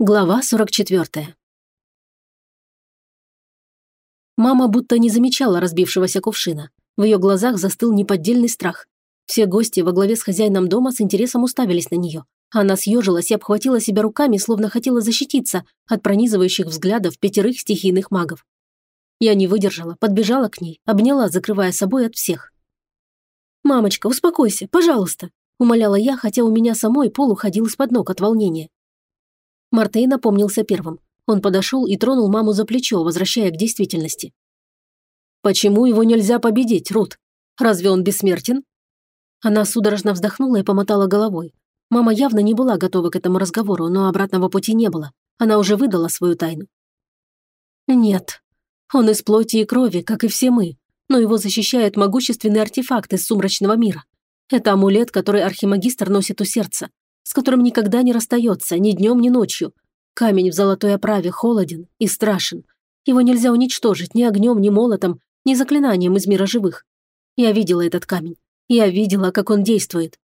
Глава 44. Мама будто не замечала разбившегося кувшина. В ее глазах застыл неподдельный страх. Все гости во главе с хозяином дома с интересом уставились на нее. Она съежилась и обхватила себя руками, словно хотела защититься от пронизывающих взглядов пятерых стихийных магов. Я не выдержала, подбежала к ней, обняла, закрывая собой от всех. «Мамочка, успокойся, пожалуйста», – умоляла я, хотя у меня самой пол уходил из-под ног от волнения. Мартей напомнился первым. Он подошел и тронул маму за плечо, возвращая к действительности. «Почему его нельзя победить, Рут? Разве он бессмертен?» Она судорожно вздохнула и помотала головой. Мама явно не была готова к этому разговору, но обратного пути не было. Она уже выдала свою тайну. «Нет. Он из плоти и крови, как и все мы, но его защищает могущественный артефакт из сумрачного мира. Это амулет, который архимагистр носит у сердца с которым никогда не расстается ни днем, ни ночью. Камень в золотой оправе холоден и страшен. Его нельзя уничтожить ни огнем, ни молотом, ни заклинанием из мира живых. Я видела этот камень. Я видела, как он действует.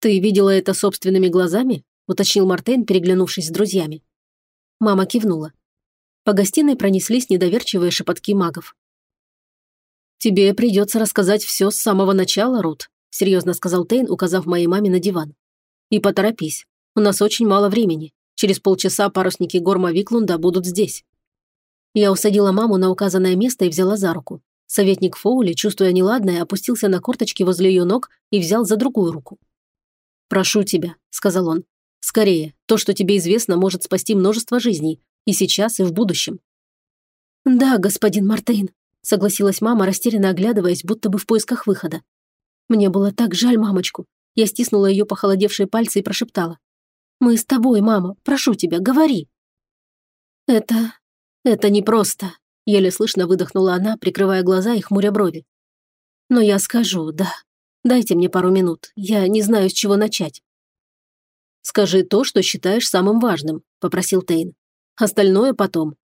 «Ты видела это собственными глазами?» – уточнил Мартейн, переглянувшись с друзьями. Мама кивнула. По гостиной пронеслись недоверчивые шепотки магов. «Тебе придется рассказать все с самого начала, Рут», – серьезно сказал Тейн, указав моей маме на диван. И поторопись. У нас очень мало времени. Через полчаса парусники Горма Виклунда будут здесь. Я усадила маму на указанное место и взяла за руку. Советник Фоули, чувствуя неладное, опустился на корточки возле ее ног и взял за другую руку. «Прошу тебя», — сказал он. «Скорее, то, что тебе известно, может спасти множество жизней. И сейчас, и в будущем». «Да, господин Мартейн», — согласилась мама, растерянно оглядываясь, будто бы в поисках выхода. «Мне было так жаль мамочку. Я стиснула ее похолодевшие пальцы и прошептала. «Мы с тобой, мама. Прошу тебя, говори». «Это... это непросто», — еле слышно выдохнула она, прикрывая глаза и хмуря брови. «Но я скажу, да. Дайте мне пару минут. Я не знаю, с чего начать». «Скажи то, что считаешь самым важным», — попросил Тейн. «Остальное потом».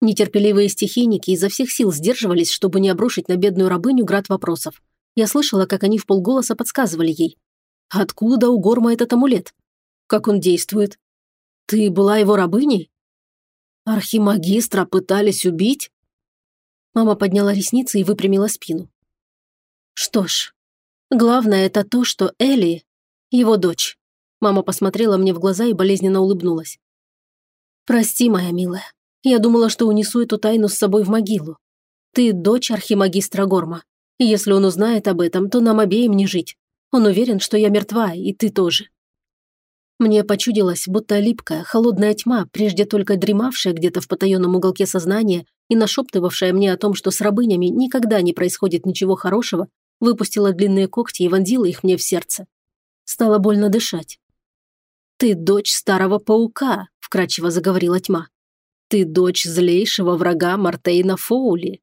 Нетерпеливые стихийники изо всех сил сдерживались, чтобы не обрушить на бедную рабыню град вопросов. Я слышала, как они в полголоса подсказывали ей. «Откуда у Горма этот амулет? Как он действует? Ты была его рабыней? Архимагистра пытались убить?» Мама подняла ресницы и выпрямила спину. «Что ж, главное это то, что Элли – его дочь». Мама посмотрела мне в глаза и болезненно улыбнулась. «Прости, моя милая. Я думала, что унесу эту тайну с собой в могилу. Ты дочь архимагистра Горма. Если он узнает об этом, то нам обеим не жить. Он уверен, что я мертва, и ты тоже. Мне почудилась, будто липкая, холодная тьма, прежде только дремавшая где-то в потаенном уголке сознания и нашептывавшая мне о том, что с рабынями никогда не происходит ничего хорошего, выпустила длинные когти и вонзила их мне в сердце. Стало больно дышать. «Ты дочь старого паука», – вкрадчиво заговорила тьма. «Ты дочь злейшего врага Мартейна Фоули.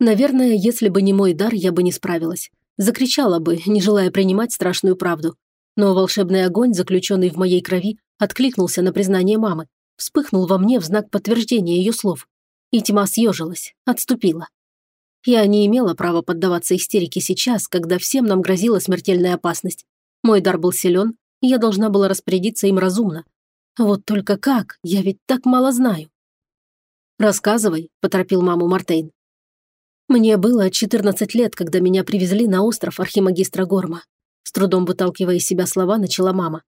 Наверное, если бы не мой дар, я бы не справилась. Закричала бы, не желая принимать страшную правду. Но волшебный огонь, заключенный в моей крови, откликнулся на признание мамы, вспыхнул во мне в знак подтверждения ее слов. И тьма съежилась, отступила. Я не имела права поддаваться истерике сейчас, когда всем нам грозила смертельная опасность. Мой дар был силен, и я должна была распорядиться им разумно. Вот только как? Я ведь так мало знаю. «Рассказывай», – поторопил маму Мартейн. Мне было 14 лет, когда меня привезли на остров архимагистра Горма. С трудом выталкивая из себя слова, начала мама.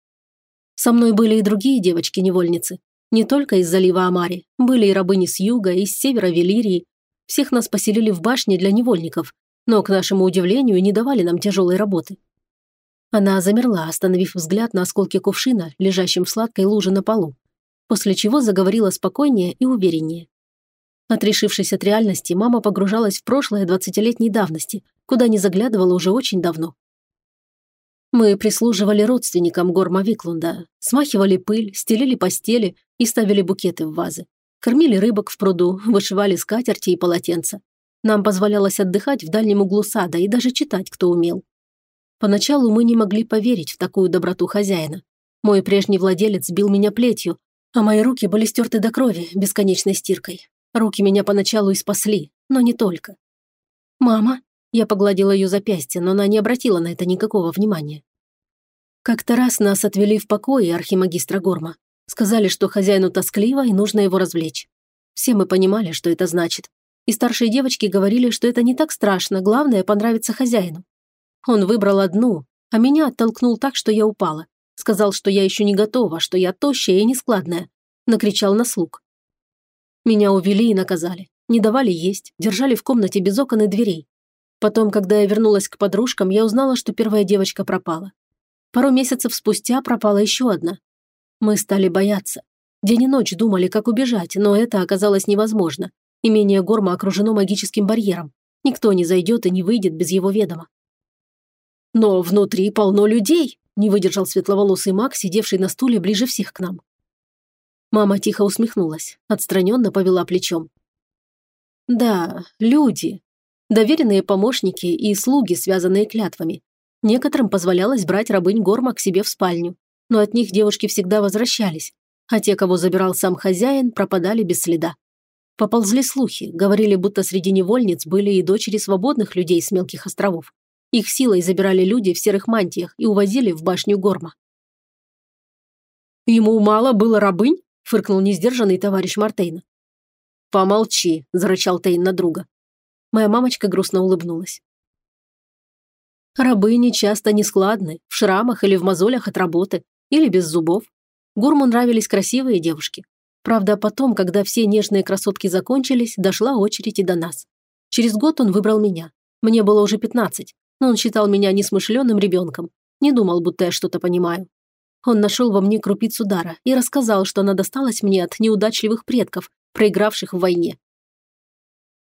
Со мной были и другие девочки-невольницы. Не только из залива Амари. Были и рабыни с юга, и с севера Велирии. Всех нас поселили в башне для невольников, но, к нашему удивлению, не давали нам тяжелой работы. Она замерла, остановив взгляд на осколке кувшина, лежащем в сладкой луже на полу, после чего заговорила спокойнее и увереннее. Отрешившись от реальности, мама погружалась в прошлое двадцатилетней давности, куда не заглядывала уже очень давно. Мы прислуживали родственникам Горма Виклунда, смахивали пыль, стелили постели и ставили букеты в вазы. Кормили рыбок в пруду, вышивали скатерти и полотенца. Нам позволялось отдыхать в дальнем углу сада и даже читать, кто умел. Поначалу мы не могли поверить в такую доброту хозяина. Мой прежний владелец бил меня плетью, а мои руки были стерты до крови бесконечной стиркой. Руки меня поначалу и спасли, но не только. «Мама?» Я погладила ее запястье, но она не обратила на это никакого внимания. Как-то раз нас отвели в покое архимагистра Горма. Сказали, что хозяину тоскливо и нужно его развлечь. Все мы понимали, что это значит. И старшие девочки говорили, что это не так страшно, главное – понравиться хозяину. Он выбрал одну, а меня оттолкнул так, что я упала. Сказал, что я еще не готова, что я тощая и нескладная. Накричал на слуг. Меня увели и наказали. Не давали есть, держали в комнате без окон и дверей. Потом, когда я вернулась к подружкам, я узнала, что первая девочка пропала. Пару месяцев спустя пропала еще одна. Мы стали бояться. День и ночь думали, как убежать, но это оказалось невозможно. Имение Горма окружено магическим барьером. Никто не зайдет и не выйдет без его ведома. «Но внутри полно людей», – не выдержал светловолосый маг, сидевший на стуле ближе всех к нам. Мама тихо усмехнулась, отстраненно повела плечом. «Да, люди. Доверенные помощники и слуги, связанные клятвами. Некоторым позволялось брать рабынь Горма к себе в спальню, но от них девушки всегда возвращались, а те, кого забирал сам хозяин, пропадали без следа. Поползли слухи, говорили, будто среди невольниц были и дочери свободных людей с мелких островов. Их силой забирали люди в серых мантиях и увозили в башню Горма. «Ему мало было рабынь?» – фыркнул несдержанный товарищ Мартейна. «Помолчи», – зарычал Тейн на друга. Моя мамочка грустно улыбнулась. Рабыни часто нескладны, в шрамах или в мозолях от работы, или без зубов. Гурму нравились красивые девушки. Правда, потом, когда все нежные красотки закончились, дошла очередь и до нас. Через год он выбрал меня. Мне было уже 15, но он считал меня несмышленным ребенком. Не думал, будто я что-то понимаю. Он нашел во мне крупицу дара и рассказал, что она досталась мне от неудачливых предков, проигравших в войне.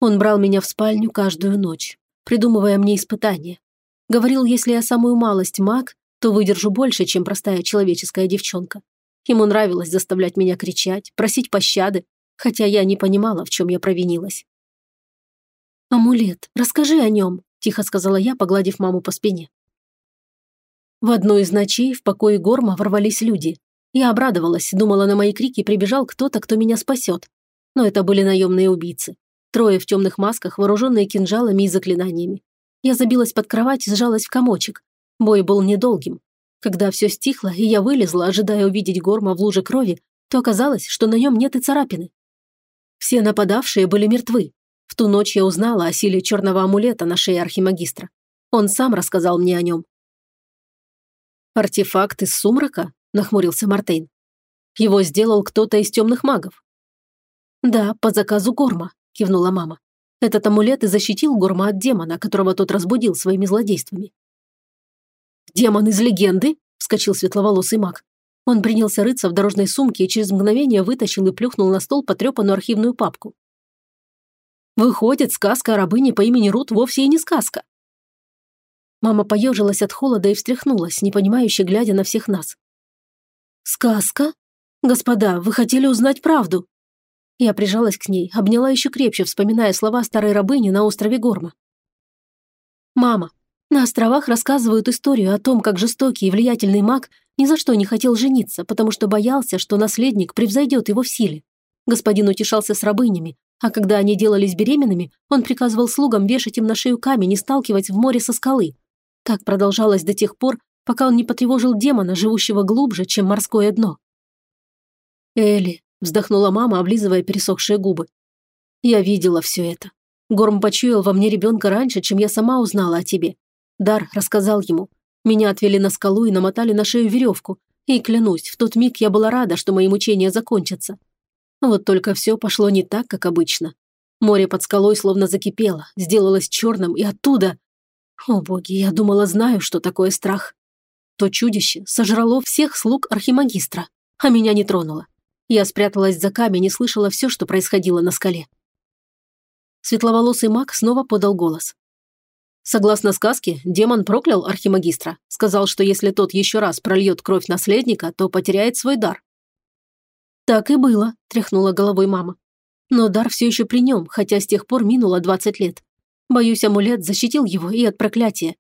Он брал меня в спальню каждую ночь, придумывая мне испытания, Говорил, если я самую малость маг, то выдержу больше, чем простая человеческая девчонка. Ему нравилось заставлять меня кричать, просить пощады, хотя я не понимала, в чем я провинилась. «Амулет, расскажи о нем», – тихо сказала я, погладив маму по спине. В одну из ночей в покое Горма ворвались люди. Я обрадовалась, думала, на мои крики прибежал кто-то, кто меня спасет. Но это были наемные убийцы. Трое в темных масках, вооруженные кинжалами и заклинаниями. Я забилась под кровать и сжалась в комочек. Бой был недолгим. Когда все стихло, и я вылезла, ожидая увидеть Горма в луже крови, то оказалось, что на нем нет и царапины. Все нападавшие были мертвы. В ту ночь я узнала о силе черного амулета на шее архимагистра. Он сам рассказал мне о нем. «Артефакт из сумрака?» – нахмурился Мартейн. «Его сделал кто-то из темных магов». «Да, по заказу Горма», – кивнула мама. Этот амулет и защитил Горма от демона, которого тот разбудил своими злодействами. «Демон из легенды?» – вскочил светловолосый маг. Он принялся рыться в дорожной сумке и через мгновение вытащил и плюхнул на стол потрепанную архивную папку. «Выходит, сказка о рабыне по имени Рут вовсе и не сказка». Мама поежилась от холода и встряхнулась, непонимающе глядя на всех нас. «Сказка? Господа, вы хотели узнать правду?» Я прижалась к ней, обняла еще крепче, вспоминая слова старой рабыни на острове Горма. «Мама, на островах рассказывают историю о том, как жестокий и влиятельный маг ни за что не хотел жениться, потому что боялся, что наследник превзойдет его в силе. Господин утешался с рабынями, а когда они делались беременными, он приказывал слугам вешать им на шею камень и сталкивать в море со скалы. Так продолжалось до тех пор, пока он не потревожил демона, живущего глубже, чем морское дно. Элли, вздохнула мама, облизывая пересохшие губы. Я видела все это. Горм почуял во мне ребенка раньше, чем я сама узнала о тебе. Дар рассказал ему. Меня отвели на скалу и намотали на шею веревку. И клянусь, в тот миг я была рада, что мои мучения закончатся. Вот только все пошло не так, как обычно. Море под скалой словно закипело, сделалось черным, и оттуда... О боги, я думала, знаю, что такое страх. То чудище сожрало всех слуг архимагистра, а меня не тронуло. Я спряталась за камень и слышала все, что происходило на скале. Светловолосый маг снова подал голос. Согласно сказке, демон проклял архимагистра, сказал, что если тот еще раз прольет кровь наследника, то потеряет свой дар. «Так и было», – тряхнула головой мама. «Но дар все еще при нем, хотя с тех пор минуло 20 лет. Боюсь, амулет защитил его и от проклятия».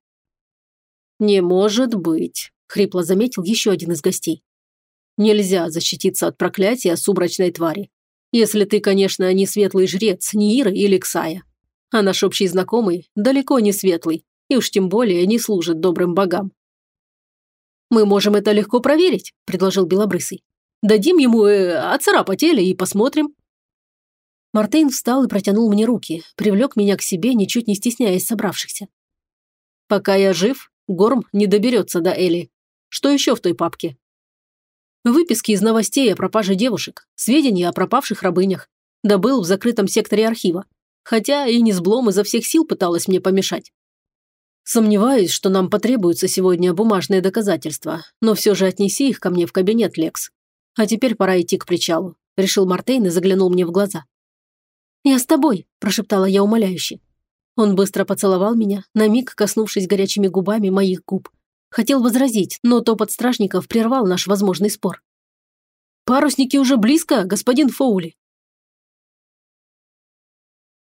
«Не может быть», – хрипло заметил еще один из гостей. Нельзя защититься от проклятия субрачной твари. Если ты, конечно, не светлый жрец, не Ира или Ксая. А наш общий знакомый далеко не светлый, и уж тем более не служит добрым богам. «Мы можем это легко проверить», – предложил Белобрысый. «Дадим ему э, оцарапать Эли и посмотрим». Мартейн встал и протянул мне руки, привлек меня к себе, ничуть не стесняясь собравшихся. «Пока я жив, Горм не доберется до Эли. Что еще в той папке?» Выписки из новостей о пропаже девушек, сведения о пропавших рабынях. Добыл в закрытом секторе архива. Хотя и Незблом изо всех сил пыталась мне помешать. Сомневаюсь, что нам потребуются сегодня бумажные доказательства, но все же отнеси их ко мне в кабинет, Лекс. А теперь пора идти к причалу», – решил Мартейн и заглянул мне в глаза. «Я с тобой», – прошептала я умоляюще. Он быстро поцеловал меня, на миг коснувшись горячими губами моих губ. Хотел возразить, но топот стражников прервал наш возможный спор. «Парусники уже близко, господин Фоули»,